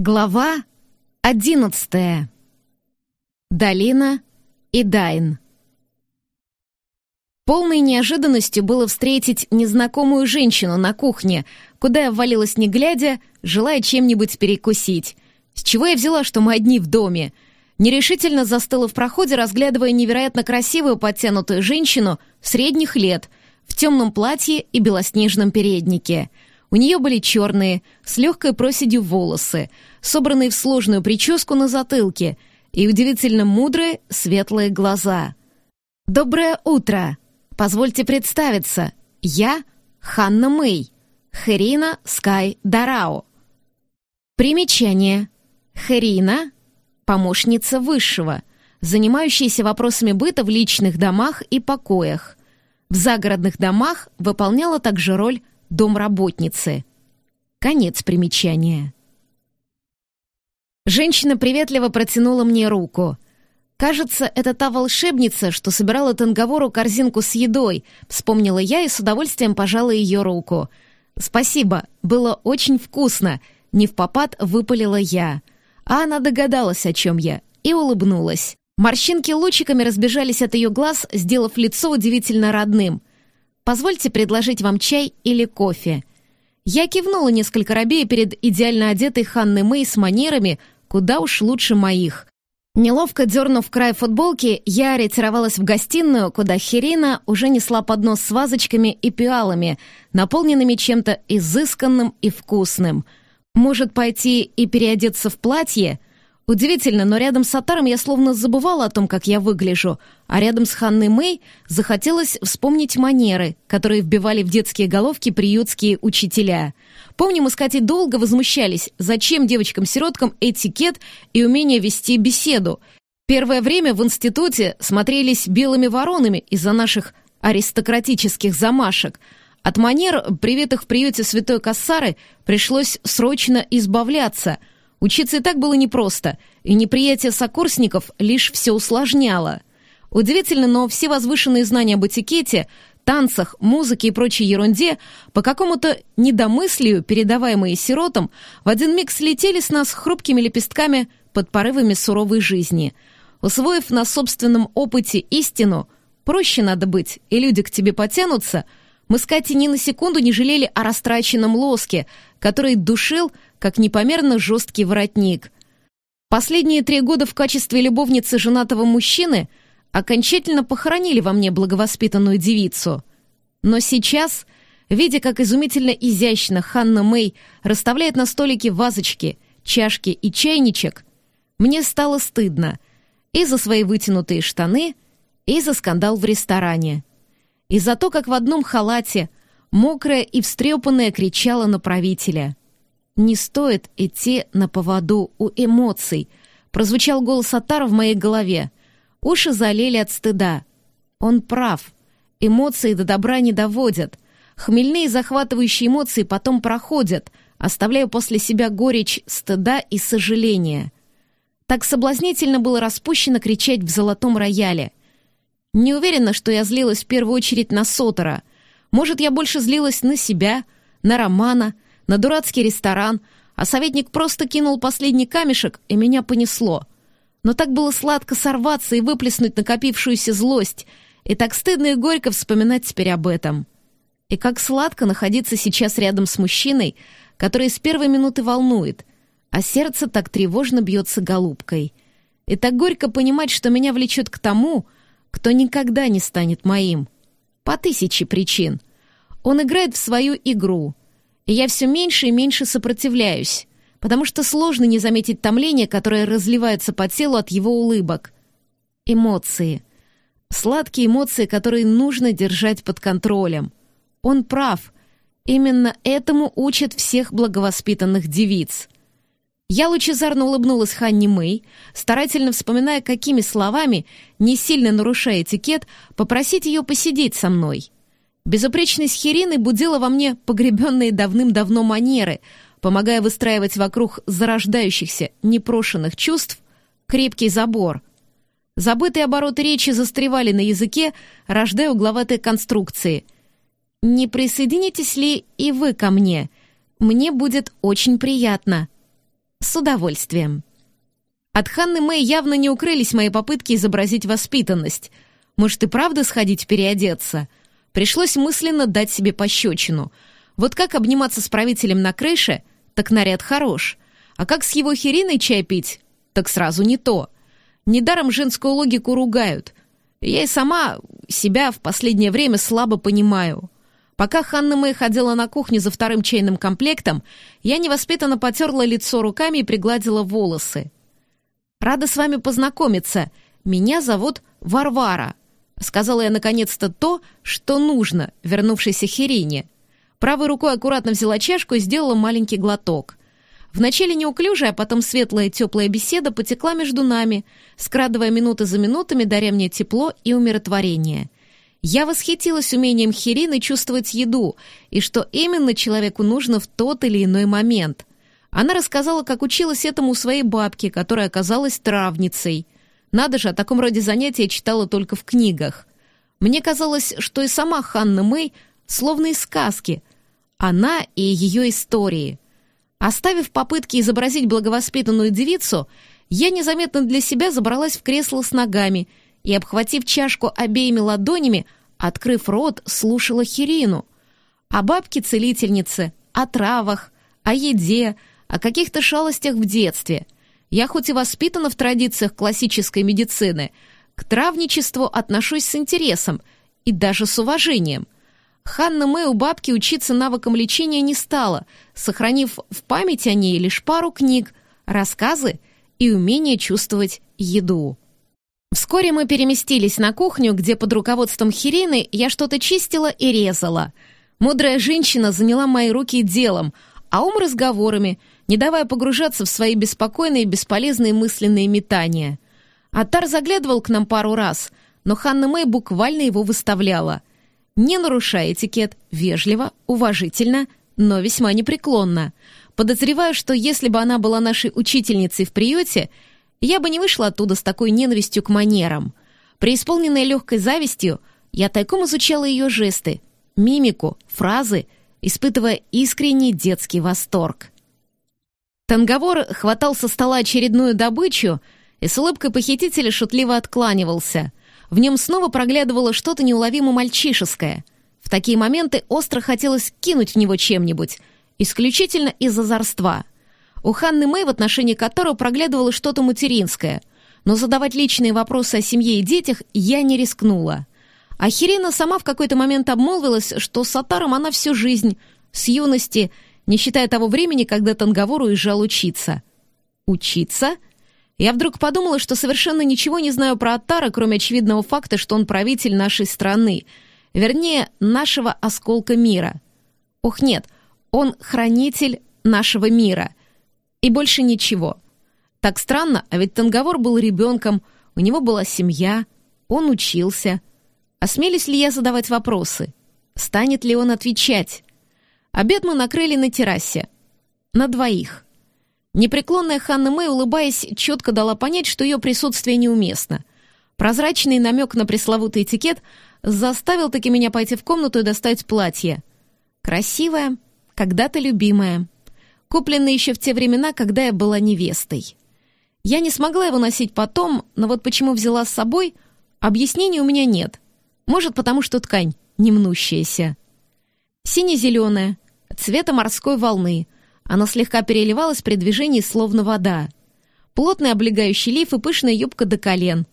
Глава одиннадцатая. Долина и Дайн. Полной неожиданностью было встретить незнакомую женщину на кухне, куда я ввалилась не глядя, желая чем-нибудь перекусить. С чего я взяла, что мы одни в доме? Нерешительно застыла в проходе, разглядывая невероятно красивую подтянутую женщину средних лет в темном платье и белоснежном переднике — у нее были черные, с легкой проседью волосы, собранные в сложную прическу на затылке и удивительно мудрые светлые глаза. «Доброе утро! Позвольте представиться. Я Ханна Мэй, Херина Скай Дарао». Примечание. Херина — помощница высшего, занимающаяся вопросами быта в личных домах и покоях. В загородных домах выполняла также роль домработницы. Конец примечания. Женщина приветливо протянула мне руку. «Кажется, это та волшебница, что собирала Танговору корзинку с едой», вспомнила я и с удовольствием пожала ее руку. «Спасибо, было очень вкусно», — не в попад выпалила я. А она догадалась, о чем я, и улыбнулась. Морщинки лучиками разбежались от ее глаз, сделав лицо удивительно родным. Позвольте предложить вам чай или кофе». Я кивнула несколько рабея перед идеально одетой Ханной Мэй с манерами, куда уж лучше моих. Неловко дернув край футболки, я ретировалась в гостиную, куда Херина уже несла поднос с вазочками и пиалами, наполненными чем-то изысканным и вкусным. Может, пойти и переодеться в платье? Удивительно, но рядом с Атаром я словно забывала о том, как я выгляжу, а рядом с Ханной Мэй захотелось вспомнить манеры, которые вбивали в детские головки приютские учителя. Помню, мы с Катей долго возмущались, зачем девочкам-сироткам этикет и умение вести беседу. Первое время в институте смотрелись белыми воронами из-за наших аристократических замашек. От манер, привитых в приюте святой Кассары, пришлось срочно избавляться — Учиться и так было непросто, и неприятие сокурсников лишь все усложняло. Удивительно, но все возвышенные знания об этикете, танцах, музыке и прочей ерунде, по какому-то недомыслию, передаваемые сиротам, в один миг слетели с нас хрупкими лепестками под порывами суровой жизни. Усвоив на собственном опыте истину, проще надо быть, и люди к тебе потянутся, мы с Катей ни на секунду не жалели о растраченном лоске, который душил как непомерно жесткий воротник. Последние три года в качестве любовницы женатого мужчины окончательно похоронили во мне благовоспитанную девицу. Но сейчас, видя, как изумительно изящно Ханна Мэй расставляет на столике вазочки, чашки и чайничек, мне стало стыдно и за свои вытянутые штаны, и за скандал в ресторане. И за то, как в одном халате, мокрая и встрепанная, кричала на правителя. «Не стоит идти на поводу у эмоций», — прозвучал голос Атара в моей голове. Уши залили от стыда. Он прав. Эмоции до добра не доводят. Хмельные захватывающие эмоции потом проходят, оставляя после себя горечь стыда и сожаления. Так соблазнительно было распущено кричать в золотом рояле. Не уверена, что я злилась в первую очередь на Сотора. Может, я больше злилась на себя, на Романа, на дурацкий ресторан, а советник просто кинул последний камешек, и меня понесло. Но так было сладко сорваться и выплеснуть накопившуюся злость, и так стыдно и горько вспоминать теперь об этом. И как сладко находиться сейчас рядом с мужчиной, который с первой минуты волнует, а сердце так тревожно бьется голубкой. И так горько понимать, что меня влечет к тому, кто никогда не станет моим. По тысяче причин. Он играет в свою игру, и я все меньше и меньше сопротивляюсь, потому что сложно не заметить томление, которое разливается по телу от его улыбок. Эмоции. Сладкие эмоции, которые нужно держать под контролем. Он прав. Именно этому учат всех благовоспитанных девиц. Я лучезарно улыбнулась Ханни Мэй, старательно вспоминая, какими словами, не сильно нарушая этикет, попросить ее посидеть со мной. Безупречность Херины будила во мне погребенные давным-давно манеры, помогая выстраивать вокруг зарождающихся, непрошенных чувств крепкий забор. Забытые обороты речи застревали на языке, рождая угловатые конструкции. «Не присоединитесь ли и вы ко мне? Мне будет очень приятно». С удовольствием. От Ханны Мэй явно не укрылись мои попытки изобразить воспитанность. Может, и правда сходить переодеться? Пришлось мысленно дать себе пощечину. Вот как обниматься с правителем на крыше, так наряд хорош. А как с его хериной чай пить, так сразу не то. Недаром женскую логику ругают. Я и сама себя в последнее время слабо понимаю. Пока Ханна Мэй ходила на кухню за вторым чайным комплектом, я невоспитанно потерла лицо руками и пригладила волосы. «Рада с вами познакомиться. Меня зовут Варвара», — сказала я наконец-то то, что нужно, вернувшейся Херине. Правой рукой аккуратно взяла чашку и сделала маленький глоток. Вначале неуклюжая, а потом светлая теплая беседа потекла между нами, скрадывая минуты за минутами, даря мне тепло и умиротворение. Я восхитилась умением Хирины чувствовать еду и что именно человеку нужно в тот или иной момент. Она рассказала, как училась этому у своей бабки, которая оказалась травницей. Надо же, о таком роде занятия читала только в книгах. Мне казалось, что и сама Ханна Мэй словно из сказки. Она и ее истории. Оставив попытки изобразить благовоспитанную девицу, я незаметно для себя забралась в кресло с ногами — и, обхватив чашку обеими ладонями, открыв рот, слушала Хирину. О бабке-целительнице, о травах, о еде, о каких-то шалостях в детстве. Я хоть и воспитана в традициях классической медицины, к травничеству отношусь с интересом и даже с уважением. Ханна Мэй у бабки учиться навыкам лечения не стала, сохранив в память о ней лишь пару книг, рассказы и умение чувствовать еду. Вскоре мы переместились на кухню, где под руководством Хирины я что-то чистила и резала. Мудрая женщина заняла мои руки делом, а ум разговорами, не давая погружаться в свои беспокойные и бесполезные мысленные метания. Атар заглядывал к нам пару раз, но Ханна Мэй буквально его выставляла. Не нарушая этикет, вежливо, уважительно, но весьма непреклонно. Подозреваю, что если бы она была нашей учительницей в приюте — я бы не вышла оттуда с такой ненавистью к манерам. Преисполненная легкой завистью, я тайком изучала ее жесты, мимику, фразы, испытывая искренний детский восторг. Танговор хватал со стола очередную добычу и с улыбкой похитителя шутливо откланивался. В нем снова проглядывало что-то неуловимо мальчишеское. В такие моменты остро хотелось кинуть в него чем-нибудь, исключительно из озорства — у Ханны Мэй, в отношении которого проглядывало что-то материнское, но задавать личные вопросы о семье и детях я не рискнула. А Хирина сама в какой-то момент обмолвилась, что с Атаром она всю жизнь, с юности, не считая того времени, когда Танговор уезжал учиться. Учиться? Я вдруг подумала, что совершенно ничего не знаю про Атара, кроме очевидного факта, что он правитель нашей страны, вернее, нашего осколка мира. Ох, нет, он хранитель нашего мира — и больше ничего. Так странно, а ведь Танговор был ребенком, у него была семья, он учился. Осмелюсь ли я задавать вопросы? Станет ли он отвечать? Обед мы накрыли на террасе. На двоих. Непреклонная Ханна Мэй, улыбаясь, четко дала понять, что ее присутствие неуместно. Прозрачный намек на пресловутый этикет заставил таки меня пойти в комнату и достать платье. Красивое, когда-то любимое купленный еще в те времена, когда я была невестой. Я не смогла его носить потом, но вот почему взяла с собой, объяснений у меня нет. Может, потому что ткань не мнущаяся. Сине-зеленая, цвета морской волны. Она слегка переливалась при движении, словно вода. Плотный облегающий лиф и пышная юбка до колен.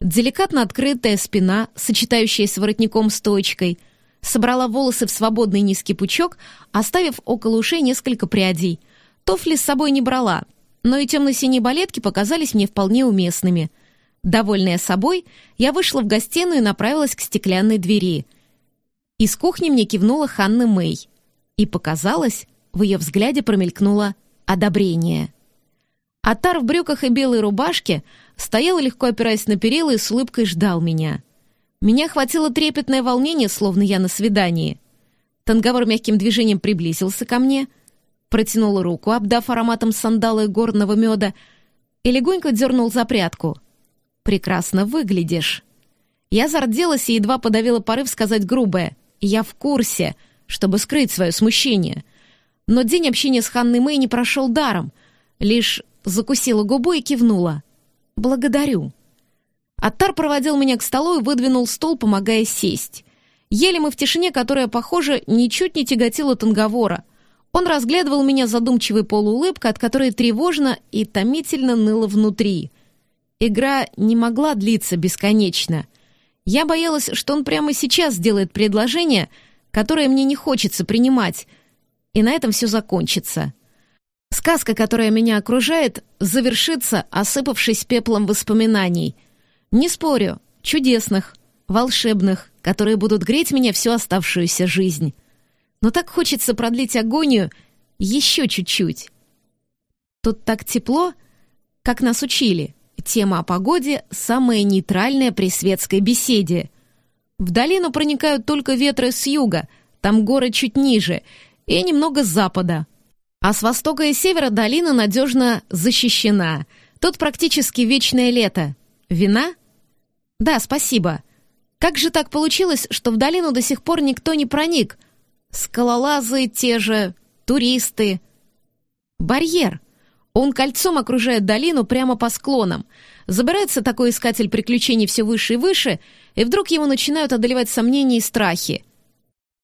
Деликатно открытая спина, сочетающаяся с воротником-стоечкой — собрала волосы в свободный низкий пучок, оставив около ушей несколько прядей. Туфли с собой не брала, но и темно-синие балетки показались мне вполне уместными. Довольная собой, я вышла в гостиную и направилась к стеклянной двери. Из кухни мне кивнула Ханна Мэй. И показалось, в ее взгляде промелькнуло одобрение. Атар в брюках и белой рубашке стоял, легко опираясь на перила, и с улыбкой ждал меня — меня хватило трепетное волнение, словно я на свидании. Танговор мягким движением приблизился ко мне, протянул руку, обдав ароматом сандала и горного меда, и легонько дернул за прядку. «Прекрасно выглядишь». Я зарделась и едва подавила порыв сказать грубое. «Я в курсе», чтобы скрыть свое смущение. Но день общения с Ханной Мэй не прошел даром. Лишь закусила губу и кивнула. «Благодарю». Аттар проводил меня к столу и выдвинул стол, помогая сесть. Ели мы в тишине, которая, похоже, ничуть не тяготила Танговора. Он разглядывал меня задумчивой полуулыбкой, от которой тревожно и томительно ныло внутри. Игра не могла длиться бесконечно. Я боялась, что он прямо сейчас сделает предложение, которое мне не хочется принимать, и на этом все закончится. Сказка, которая меня окружает, завершится, осыпавшись пеплом воспоминаний. Не спорю, чудесных, волшебных, которые будут греть меня всю оставшуюся жизнь. Но так хочется продлить агонию еще чуть-чуть. Тут так тепло, как нас учили. Тема о погоде — самая нейтральная при светской беседе. В долину проникают только ветры с юга, там горы чуть ниже, и немного с запада. А с востока и севера долина надежно защищена. Тут практически вечное лето. Вина? Да, спасибо. Как же так получилось, что в долину до сих пор никто не проник? Скалолазы те же, туристы. Барьер. Он кольцом окружает долину прямо по склонам. Забирается такой искатель приключений все выше и выше, и вдруг его начинают одолевать сомнения и страхи.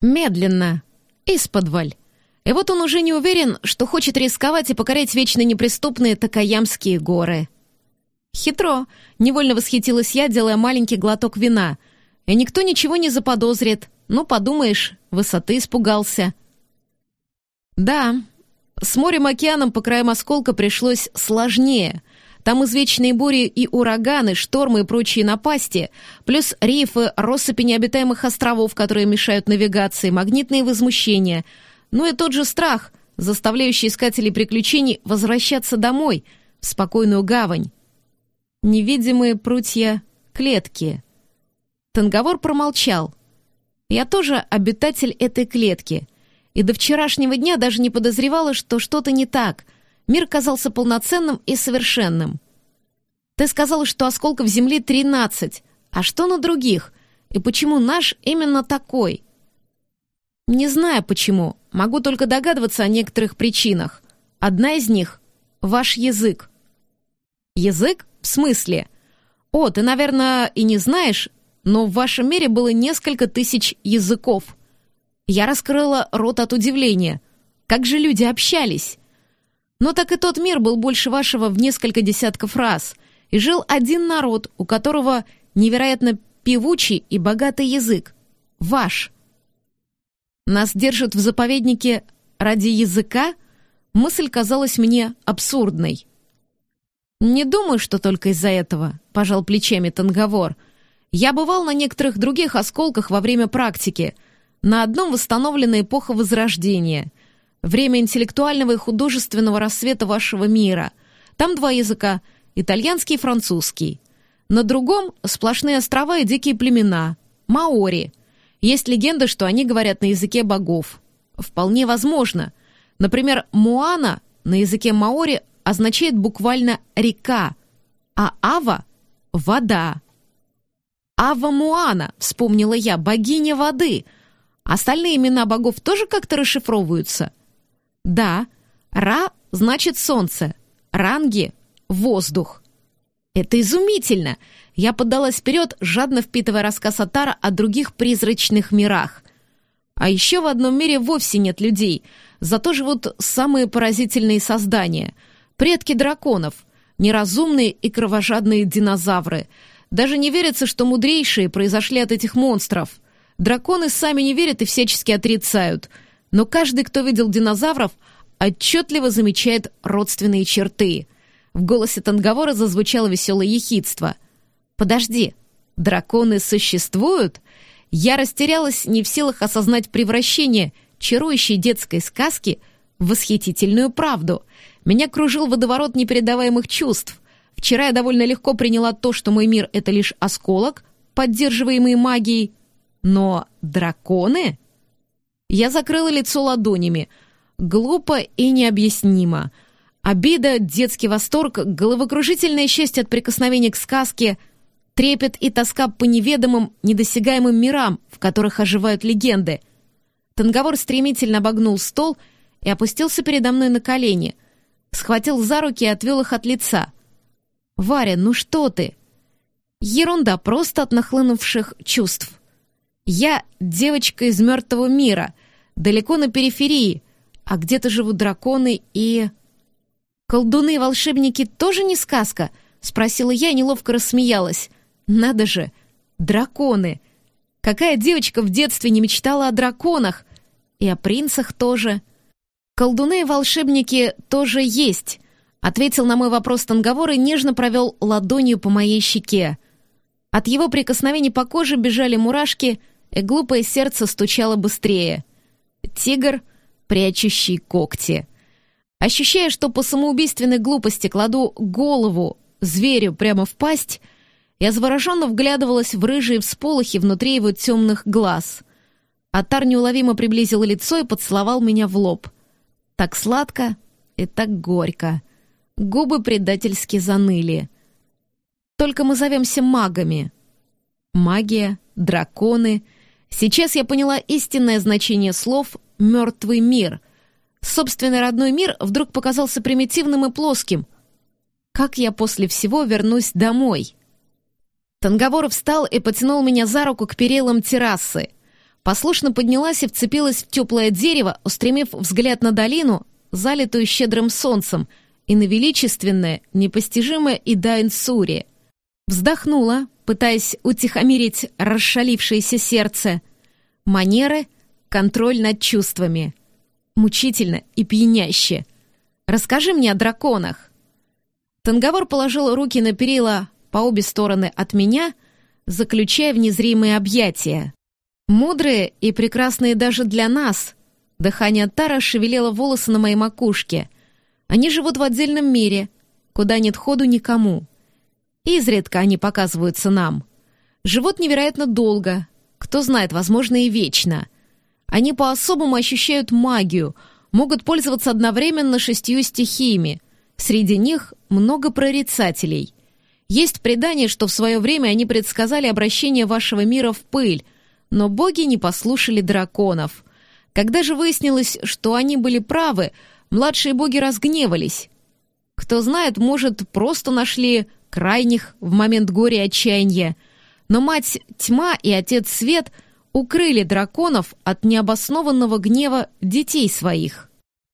Медленно. Исподволь. И вот он уже не уверен, что хочет рисковать и покорять вечно неприступные Такаямские горы. Хитро. Невольно восхитилась я, делая маленький глоток вина. И никто ничего не заподозрит. Ну, подумаешь, высоты испугался. Да, с морем-океаном по краям осколка пришлось сложнее. Там извечные бури и ураганы, штормы и прочие напасти, плюс рифы, россыпи необитаемых островов, которые мешают навигации, магнитные возмущения. Ну и тот же страх, заставляющий искателей приключений возвращаться домой, в спокойную гавань. Невидимые прутья клетки. Танговор промолчал. Я тоже обитатель этой клетки — и до вчерашнего дня даже не подозревала, что что-то не так. Мир казался полноценным и совершенным. Ты сказала, что осколков Земли 13. А что на других? И почему наш именно такой? Не знаю почему. Могу только догадываться о некоторых причинах. Одна из них — ваш язык. Язык? В смысле? О, ты, наверное, и не знаешь, но в вашем мире было несколько тысяч языков. Я раскрыла рот от удивления. Как же люди общались? Но так и тот мир был больше вашего в несколько десятков раз. И жил один народ, у которого невероятно певучий и богатый язык. Ваш. Нас держат в заповеднике ради языка? Мысль казалась мне абсурдной. «Не думаю, что только из-за этого», — пожал плечами Танговор. «Я бывал на некоторых других осколках во время практики — на одном восстановлена эпоха Возрождения, время интеллектуального и художественного рассвета вашего мира. Там два языка — итальянский и французский. На другом — сплошные острова и дикие племена — маори. Есть легенда, что они говорят на языке богов. Вполне возможно. Например, Муана на языке маори означает буквально «река», а Ава — «вода». «Ава Муана», — вспомнила я, — «богиня воды», — Остальные имена богов тоже как-то расшифровываются? Да, Ра значит солнце, Ранги — воздух. Это изумительно! Я поддалась вперед, жадно впитывая рассказ Атара о других призрачных мирах. А еще в одном мире вовсе нет людей, зато живут самые поразительные создания — предки драконов, неразумные и кровожадные динозавры. Даже не верится, что мудрейшие произошли от этих монстров — Драконы сами не верят и всячески отрицают, но каждый, кто видел динозавров, отчетливо замечает родственные черты. В голосе Танговора зазвучало веселое ехидство. «Подожди, драконы существуют?» Я растерялась, не в силах осознать превращение чарующей детской сказки в восхитительную правду. Меня кружил водоворот непередаваемых чувств. Вчера я довольно легко приняла то, что мой мир — это лишь осколок, поддерживаемый магией, но драконы? Я закрыла лицо ладонями. Глупо и необъяснимо. Обида, детский восторг, головокружительное счастье от прикосновения к сказке, трепет и тоска по неведомым, недосягаемым мирам, в которых оживают легенды. Танговор стремительно обогнул стол и опустился передо мной на колени. Схватил за руки и отвел их от лица. «Варя, ну что ты?» Ерунда просто от нахлынувших чувств. Я девочка из мертвого мира, далеко на периферии, а где-то живут драконы и... «Колдуны и волшебники тоже не сказка?» — спросила я неловко рассмеялась. «Надо же! Драконы! Какая девочка в детстве не мечтала о драконах? И о принцах тоже!» «Колдуны и волшебники тоже есть», — ответил на мой вопрос Танговор и нежно провел ладонью по моей щеке. От его прикосновений по коже бежали мурашки, и глупое сердце стучало быстрее. Тигр, прячущий когти — Ощущая, что по самоубийственной глупости кладу голову зверю прямо в пасть, я завороженно вглядывалась в рыжие всполохи внутри его темных глаз. Атар неуловимо приблизил лицо и поцеловал меня в лоб. Так сладко и так горько. Губы предательски заныли. Только мы зовемся магами. Магия, драконы. Сейчас я поняла истинное значение слов «мертвый мир», Собственный родной мир вдруг показался примитивным и плоским. Как я после всего вернусь домой? Танговор встал и потянул меня за руку к перилам террасы. Послушно поднялась и вцепилась в теплое дерево, устремив взгляд на долину, залитую щедрым солнцем, и на величественное, непостижимое Идайн-Сури. Вздохнула, пытаясь утихомирить расшалившееся сердце. Манеры, контроль над чувствами мучительно и пьяняще. Расскажи мне о драконах». Танговор положил руки на перила по обе стороны от меня, заключая в незримые объятия. Мудрые и прекрасные даже для нас. Дыхание Тара шевелило волосы на моей макушке. Они живут в отдельном мире, куда нет ходу никому. Изредка они показываются нам. Живут невероятно долго, кто знает, возможно, и вечно — они по-особому ощущают магию, могут пользоваться одновременно шестью стихиями. Среди них много прорицателей. Есть предание, что в свое время они предсказали обращение вашего мира в пыль, но боги не послушали драконов. Когда же выяснилось, что они были правы, младшие боги разгневались. Кто знает, может, просто нашли крайних в момент горя и отчаяния. Но мать тьма и отец свет — укрыли драконов от необоснованного гнева детей своих.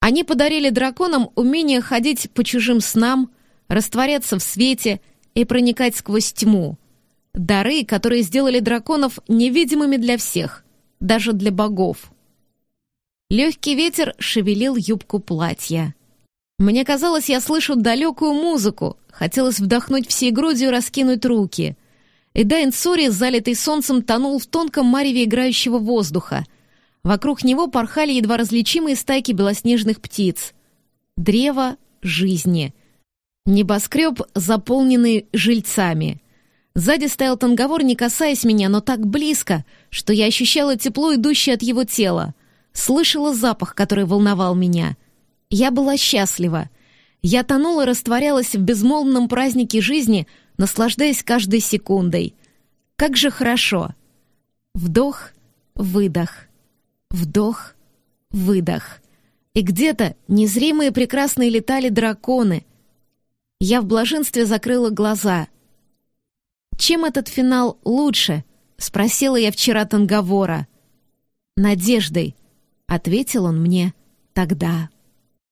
Они подарили драконам умение ходить по чужим снам, растворяться в свете и проникать сквозь тьму. Дары, которые сделали драконов невидимыми для всех, даже для богов. Легкий ветер шевелил юбку платья. Мне казалось, я слышу далекую музыку, хотелось вдохнуть всей грудью и раскинуть руки — Эдайн Сори, залитый солнцем, тонул в тонком мареве играющего воздуха. Вокруг него порхали едва различимые стайки белоснежных птиц. Древо жизни. Небоскреб, заполненный жильцами. Сзади стоял танговор, не касаясь меня, но так близко, что я ощущала тепло, идущее от его тела. Слышала запах, который волновал меня. Я была счастлива. Я тонула растворялась в безмолвном празднике жизни — наслаждаясь каждой секундой. Как же хорошо! Вдох, выдох, вдох, выдох. И где-то незримые прекрасные летали драконы. Я в блаженстве закрыла глаза. «Чем этот финал лучше?» — спросила я вчера Танговора. «Надеждой», — ответил он мне тогда.